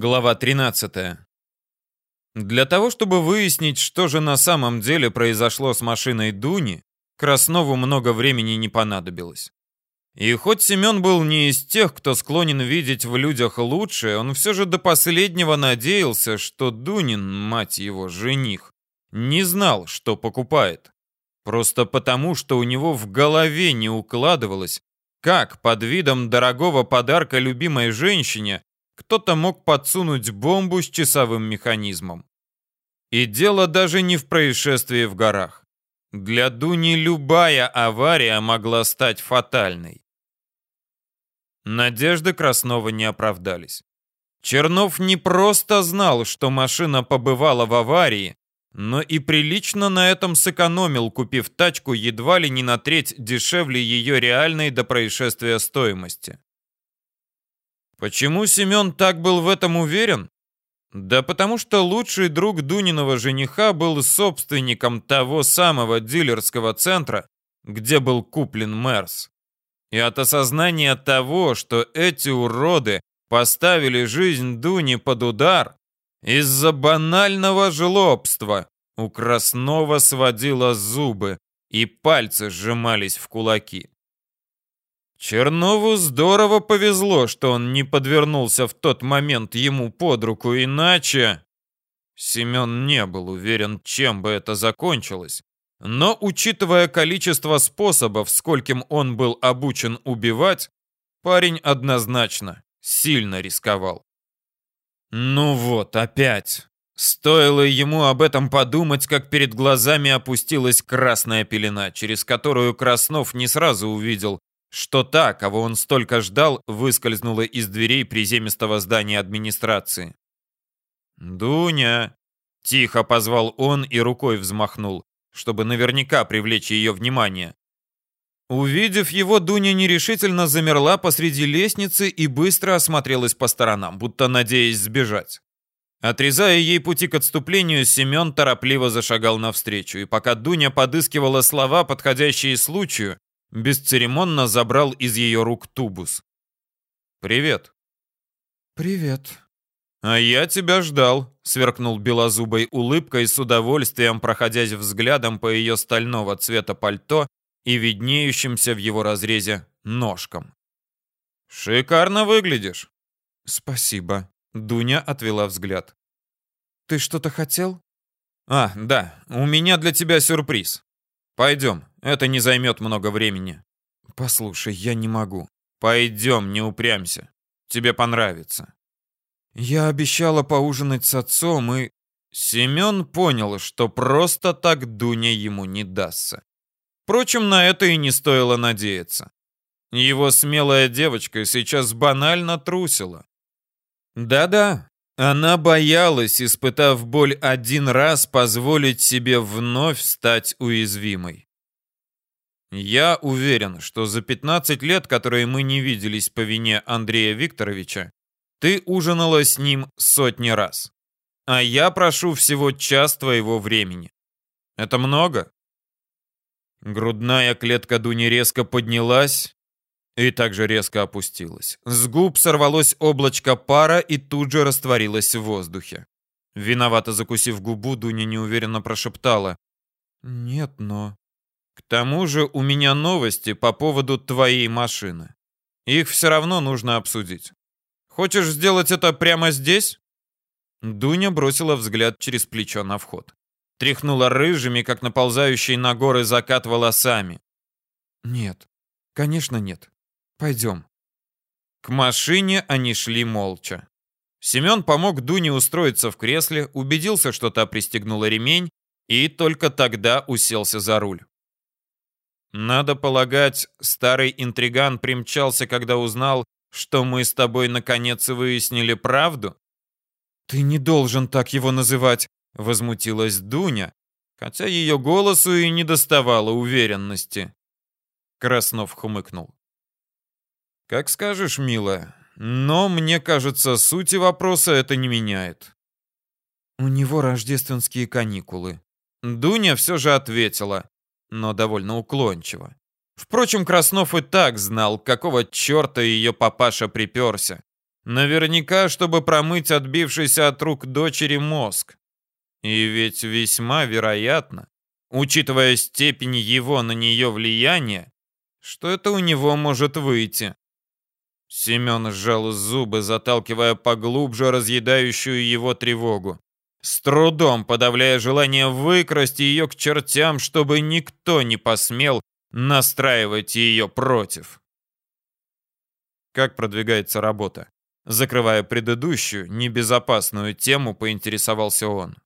Глава 13. Для того, чтобы выяснить, что же на самом деле произошло с машиной Дуни, Краснову много времени не понадобилось. И хоть Семен был не из тех, кто склонен видеть в людях лучшее, он все же до последнего надеялся, что Дунин, мать его, жених, не знал, что покупает. Просто потому, что у него в голове не укладывалось, как под видом дорогого подарка любимой женщине кто-то мог подсунуть бомбу с часовым механизмом. И дело даже не в происшествии в горах. Для Дуни любая авария могла стать фатальной. Надежды Краснова не оправдались. Чернов не просто знал, что машина побывала в аварии, но и прилично на этом сэкономил, купив тачку едва ли не на треть дешевле ее реальной до происшествия стоимости. Почему Семен так был в этом уверен? Да потому что лучший друг Дуниного жениха был собственником того самого дилерского центра, где был куплен Мерс. И от осознания того, что эти уроды поставили жизнь Дуни под удар, из-за банального жлобства у Краснова сводило зубы, и пальцы сжимались в кулаки. Чернову здорово повезло, что он не подвернулся в тот момент ему под руку, иначе... Семен не был уверен, чем бы это закончилось. Но, учитывая количество способов, скольким он был обучен убивать, парень однозначно сильно рисковал. Ну вот, опять. Стоило ему об этом подумать, как перед глазами опустилась красная пелена, через которую Краснов не сразу увидел, что та, кого он столько ждал, выскользнула из дверей приземистого здания администрации. «Дуня!» — тихо позвал он и рукой взмахнул, чтобы наверняка привлечь ее внимание. Увидев его, Дуня нерешительно замерла посреди лестницы и быстро осмотрелась по сторонам, будто надеясь сбежать. Отрезая ей пути к отступлению, Семен торопливо зашагал навстречу, и пока Дуня подыскивала слова, подходящие случаю, бесцеремонно забрал из ее рук тубус. «Привет». «Привет». «А я тебя ждал», — сверкнул белозубой улыбкой, с удовольствием проходясь взглядом по ее стального цвета пальто и виднеющимся в его разрезе ножкам. «Шикарно выглядишь». «Спасибо», — Дуня отвела взгляд. «Ты что-то хотел?» «А, да, у меня для тебя сюрприз. Пойдем, это не займет много времени. Послушай, я не могу. Пойдем, не упрямься. Тебе понравится. Я обещала поужинать с отцом и... Семен понял, что просто так Дуня ему не дастся. Впрочем, на это и не стоило надеяться. Его смелая девочка сейчас банально трусила. Да-да, она боялась, испытав боль один раз, позволить себе вновь стать уязвимой. Я уверен, что за 15 лет, которые мы не виделись по вине Андрея Викторовича, ты ужинала с ним сотни раз. А я прошу всего час твоего времени. Это много? Грудная клетка Дуни резко поднялась, и также резко опустилась. С губ сорвалось облачко пара и тут же растворилось в воздухе. Виновато закусив губу, Дуня неуверенно прошептала. «Нет, но...» «К тому же у меня новости по поводу твоей машины. Их все равно нужно обсудить. Хочешь сделать это прямо здесь?» Дуня бросила взгляд через плечо на вход. Тряхнула рыжими, как наползающий на горы закат волосами. «Нет, конечно нет. Пойдем. К машине они шли молча. Семен помог Дуне устроиться в кресле, убедился, что та пристегнула ремень, и только тогда уселся за руль. Надо полагать, старый интриган примчался, когда узнал, что мы с тобой наконец выяснили правду? Ты не должен так его называть, возмутилась Дуня, хотя ее голосу и не доставало уверенности. Краснов хмыкнул. Как скажешь, милая. Но мне кажется, сути вопроса это не меняет. У него рождественские каникулы. Дуня все же ответила, но довольно уклончиво. Впрочем, Краснов и так знал, какого черта ее папаша приперся. Наверняка, чтобы промыть отбившийся от рук дочери мозг. И ведь весьма вероятно, учитывая степень его на нее влияния, что это у него может выйти. Семен сжал зубы, заталкивая поглубже разъедающую его тревогу. С трудом подавляя желание выкрасть ее к чертям, чтобы никто не посмел настраивать ее против. Как продвигается работа? Закрывая предыдущую, небезопасную тему, поинтересовался он.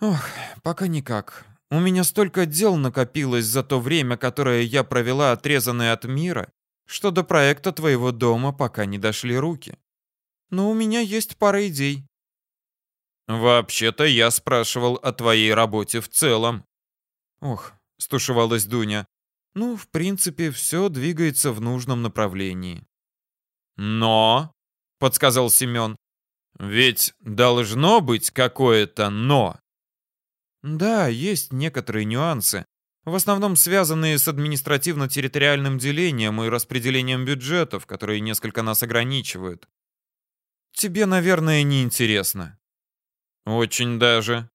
Ох, пока никак. У меня столько дел накопилось за то время, которое я провела отрезанной от мира, что до проекта твоего дома пока не дошли руки. Но у меня есть пара идей. Вообще-то я спрашивал о твоей работе в целом. Ох, стушевалась Дуня. Ну, в принципе, все двигается в нужном направлении. Но, подсказал Семен, ведь должно быть какое-то «но». Да, есть некоторые нюансы, в основном связанные с административно-территориальным делением и распределением бюджетов, которые несколько нас ограничивают. Тебе, наверное, не интересно. Очень даже.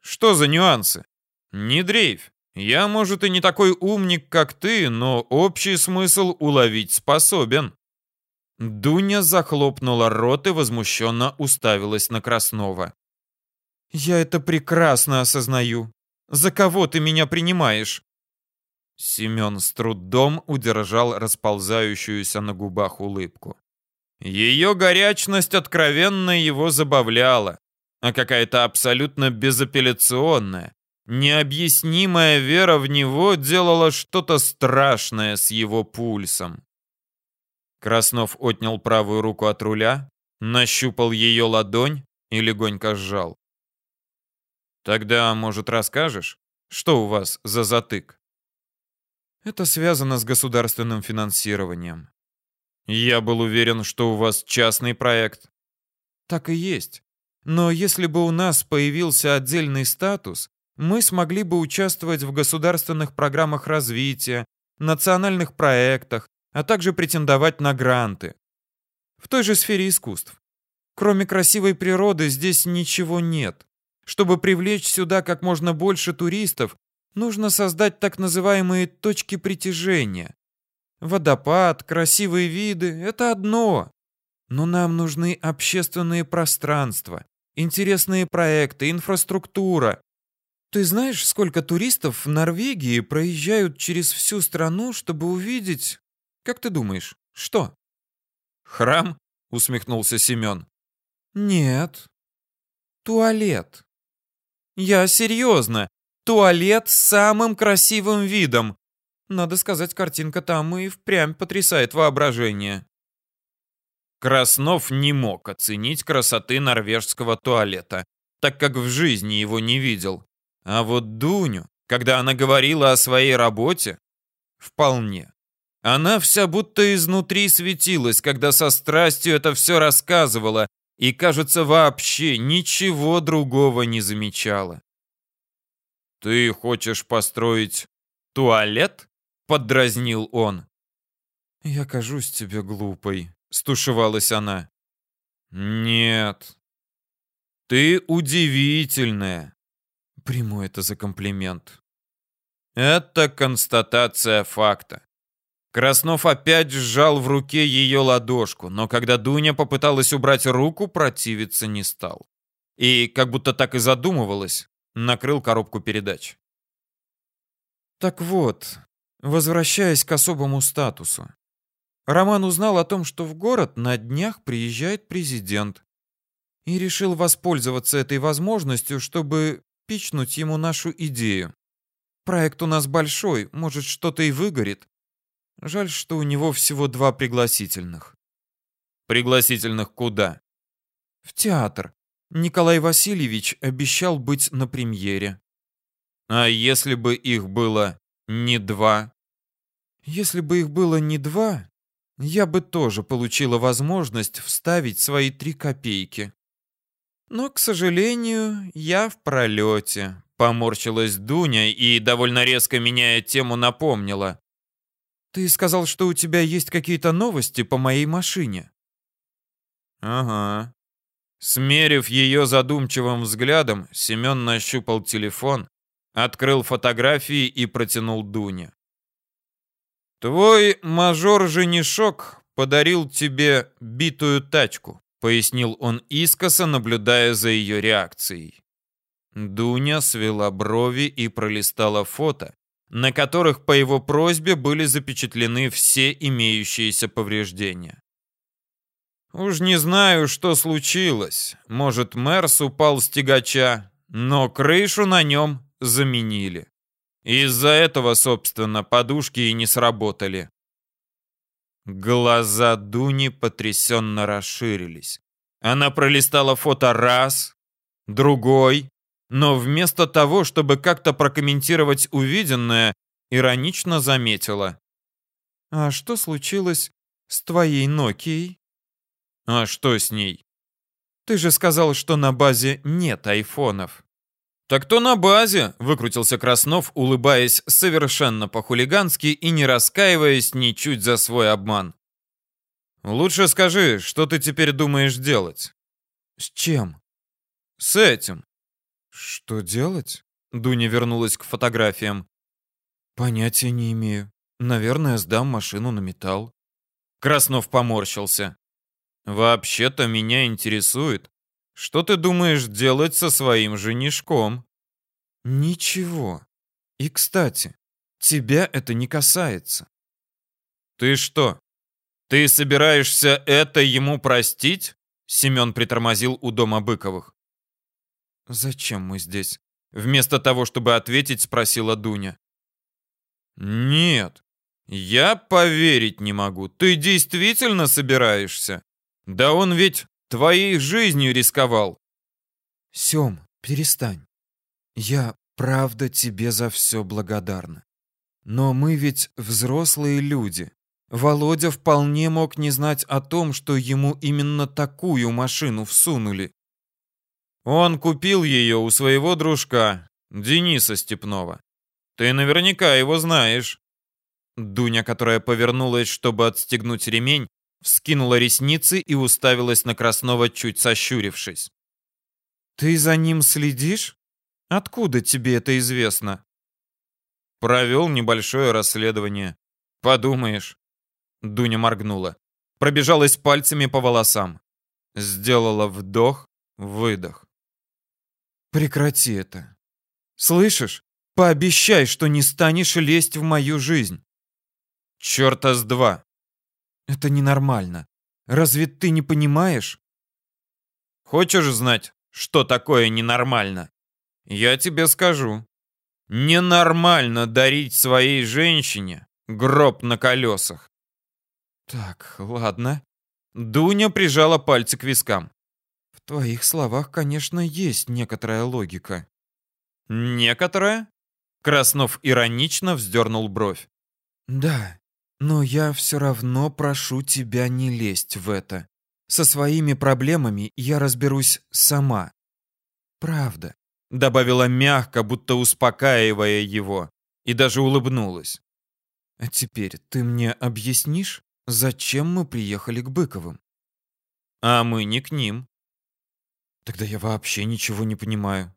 Что за нюансы? Не дрейфь. Я, может, и не такой умник, как ты, но общий смысл уловить способен. Дуня захлопнула рот и возмущенно уставилась на Краснова. «Я это прекрасно осознаю. За кого ты меня принимаешь?» Семен с трудом удержал расползающуюся на губах улыбку. Ее горячность откровенно его забавляла, а какая-то абсолютно безапелляционная, необъяснимая вера в него делала что-то страшное с его пульсом. Краснов отнял правую руку от руля, нащупал ее ладонь и легонько сжал. Тогда, может, расскажешь, что у вас за затык? Это связано с государственным финансированием. Я был уверен, что у вас частный проект. Так и есть. Но если бы у нас появился отдельный статус, мы смогли бы участвовать в государственных программах развития, национальных проектах, а также претендовать на гранты. В той же сфере искусств. Кроме красивой природы здесь ничего нет. Чтобы привлечь сюда как можно больше туристов, нужно создать так называемые точки притяжения. Водопад, красивые виды — это одно. Но нам нужны общественные пространства, интересные проекты, инфраструктура. Ты знаешь, сколько туристов в Норвегии проезжают через всю страну, чтобы увидеть... Как ты думаешь, что? Храм? Усмехнулся Семен. Нет. Туалет. Я серьезно. Туалет с самым красивым видом. Надо сказать, картинка там и впрямь потрясает воображение. Краснов не мог оценить красоты норвежского туалета, так как в жизни его не видел. А вот Дуню, когда она говорила о своей работе, вполне. Она вся будто изнутри светилась, когда со страстью это все рассказывала, и, кажется, вообще ничего другого не замечала. «Ты хочешь построить туалет?» — поддразнил он. «Я кажусь тебе глупой», — стушевалась она. «Нет. Ты удивительная». Приму это за комплимент. Это констатация факта. Краснов опять сжал в руке ее ладошку, но когда Дуня попыталась убрать руку, противиться не стал. И, как будто так и задумывалась, накрыл коробку передач. Так вот, возвращаясь к особому статусу. Роман узнал о том, что в город на днях приезжает президент. И решил воспользоваться этой возможностью, чтобы пичнуть ему нашу идею. Проект у нас большой, может, что-то и выгорит. Жаль, что у него всего два пригласительных. Пригласительных куда? В театр. Николай Васильевич обещал быть на премьере. А если бы их было не два? Если бы их было не два, я бы тоже получила возможность вставить свои три копейки. Но, к сожалению, я в пролете. Поморщилась Дуня и, довольно резко меняя тему, напомнила. Ты сказал, что у тебя есть какие-то новости по моей машине. Ага. Смерив ее задумчивым взглядом, Семен нащупал телефон, открыл фотографии и протянул Дуне. «Твой мажор-женишок подарил тебе битую тачку», пояснил он искоса, наблюдая за ее реакцией. Дуня свела брови и пролистала фото, на которых по его просьбе были запечатлены все имеющиеся повреждения. Уж не знаю, что случилось. Может, Мерс упал с тягача, но крышу на нем заменили. Из-за этого, собственно, подушки и не сработали. Глаза Дуни потрясенно расширились. Она пролистала фото раз, другой, но вместо того, чтобы как-то прокомментировать увиденное, иронично заметила. «А что случилось с твоей Нокией?» «А что с ней?» «Ты же сказал, что на базе нет айфонов». «Так то на базе», — выкрутился Краснов, улыбаясь совершенно по-хулигански и не раскаиваясь ничуть за свой обман. «Лучше скажи, что ты теперь думаешь делать?» «С чем?» «С этим. «Что делать?» Дуня вернулась к фотографиям. «Понятия не имею. Наверное, сдам машину на металл». Краснов поморщился. «Вообще-то меня интересует, что ты думаешь делать со своим женишком?» «Ничего. И, кстати, тебя это не касается». «Ты что, ты собираешься это ему простить?» Семен притормозил у дома Быковых. «Зачем мы здесь?» Вместо того, чтобы ответить, спросила Дуня. «Нет, я поверить не могу. Ты действительно собираешься? Да он ведь твоей жизнью рисковал». «Сем, перестань. Я правда тебе за все благодарна. Но мы ведь взрослые люди. Володя вполне мог не знать о том, что ему именно такую машину всунули. Он купил ее у своего дружка, Дениса Степнова. Ты наверняка его знаешь. Дуня, которая повернулась, чтобы отстегнуть ремень, вскинула ресницы и уставилась на Краснова, чуть сощурившись. «Ты за ним следишь? Откуда тебе это известно?» Провел небольшое расследование. Подумаешь. Дуня моргнула. Пробежалась пальцами по волосам. Сделала вдох, выдох. Прекрати это. Слышишь? Пообещай, что не станешь лезть в мою жизнь. Чёрта с два. Это ненормально. Разве ты не понимаешь? Хочешь знать, что такое ненормально? Я тебе скажу. Ненормально дарить своей женщине гроб на колесах. Так, ладно. Дуня прижала пальцы к вискам твоих словах, конечно, есть некоторая логика». «Некоторая?» Краснов иронично вздернул бровь. «Да, но я все равно прошу тебя не лезть в это. Со своими проблемами я разберусь сама. Правда», — добавила мягко, будто успокаивая его, и даже улыбнулась. «А теперь ты мне объяснишь, зачем мы приехали к Быковым?» «А мы не к ним. Тогда я вообще ничего не понимаю.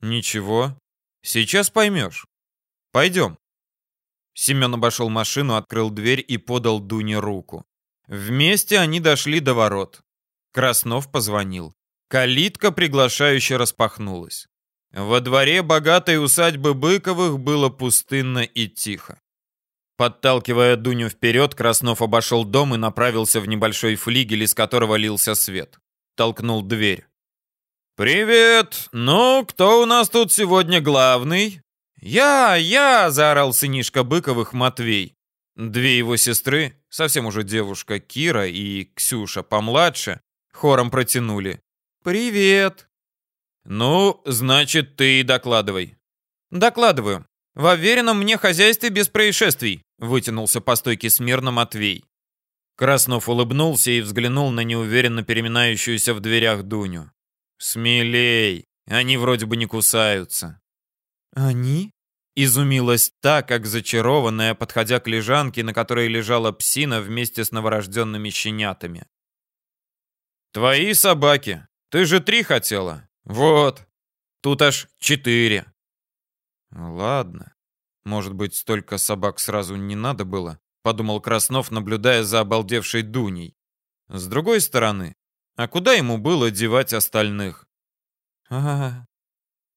Ничего. Сейчас поймешь. Пойдем. Семен обошел машину, открыл дверь и подал Дуне руку. Вместе они дошли до ворот. Краснов позвонил. Калитка приглашающе распахнулась. Во дворе богатой усадьбы Быковых было пустынно и тихо. Подталкивая Дуню вперед, Краснов обошел дом и направился в небольшой флигель, из которого лился свет. Толкнул дверь. «Привет! Ну, кто у нас тут сегодня главный?» «Я, я!» — заорал сынишка Быковых Матвей. Две его сестры, совсем уже девушка Кира и Ксюша помладше, хором протянули. «Привет!» «Ну, значит, ты и докладывай». «Докладываю. В уверенном мне хозяйстве без происшествий», — вытянулся по стойке смирно Матвей. Краснов улыбнулся и взглянул на неуверенно переминающуюся в дверях Дуню. «Смелей! Они вроде бы не кусаются». «Они?» Изумилась та, как зачарованная, подходя к лежанке, на которой лежала псина вместе с новорожденными щенятами. Твои собаки. Ты же три хотела. Вот. Тут аж четыре. Ладно. Может быть, столько собак сразу не надо было? Подумал Краснов, наблюдая за обалдевшей Дуней. С другой стороны, а куда ему было девать остальных? А,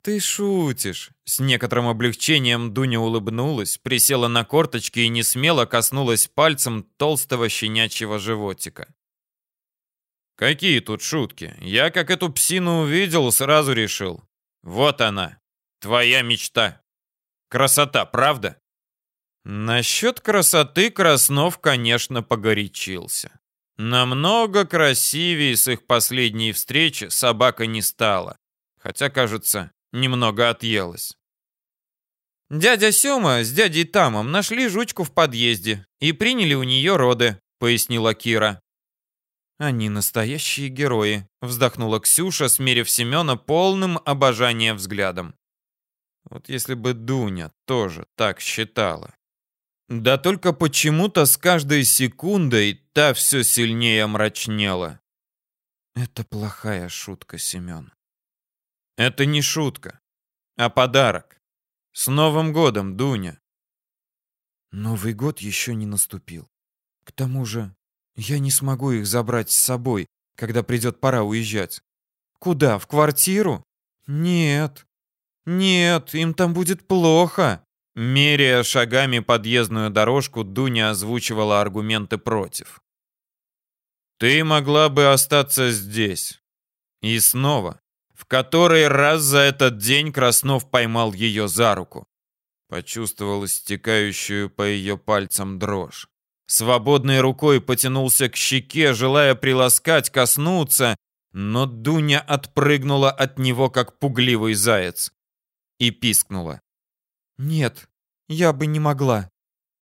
ты шутишь. С некоторым облегчением Дуня улыбнулась, присела на корточки и не смело коснулась пальцем толстого щенячьего животика. Какие тут шутки? Я как эту псину увидел, сразу решил. Вот она, твоя мечта. Красота, правда? Насчет красоты Краснов, конечно, погорячился. Намного красивее с их последней встречи собака не стала. Хотя, кажется, немного отъелась. «Дядя Сёма с дядей Тамом нашли жучку в подъезде и приняли у нее роды», — пояснила Кира. «Они настоящие герои», — вздохнула Ксюша, смерив Семена полным обожания взглядом. Вот если бы Дуня тоже так считала. Да только почему-то с каждой секундой та все сильнее мрачнела. Это плохая шутка, Семен. Это не шутка, а подарок. С Новым годом, Дуня. Новый год еще не наступил. К тому же, я не смогу их забрать с собой, когда придет пора уезжать. Куда? В квартиру? Нет. Нет, им там будет плохо. Меряя шагами подъездную дорожку, Дуня озвучивала аргументы против. Ты могла бы остаться здесь. И снова в который раз за этот день Краснов поймал ее за руку. Почувствовал стекающую по ее пальцам дрожь. Свободной рукой потянулся к щеке, желая приласкать, коснуться, но Дуня отпрыгнула от него, как пугливый заяц, и пискнула. «Нет, я бы не могла.